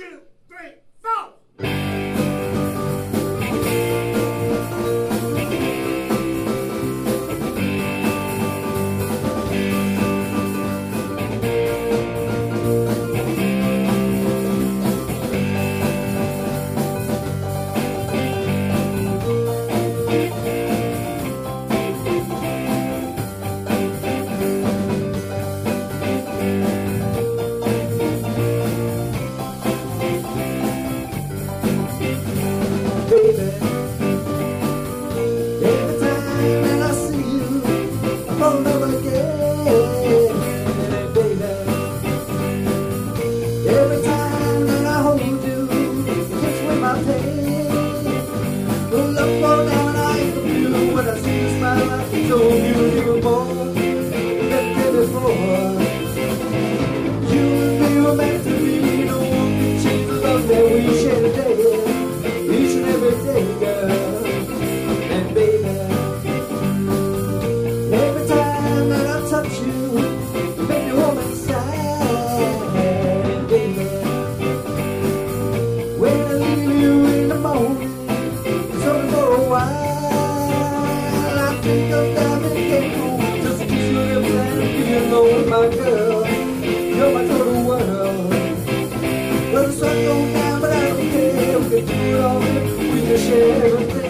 two. Every time that I hold you, it's with my pain. Look for them and I can do what I see, smile, I feel. Dança com quebra-me, eu que tiro, cuida cheiro,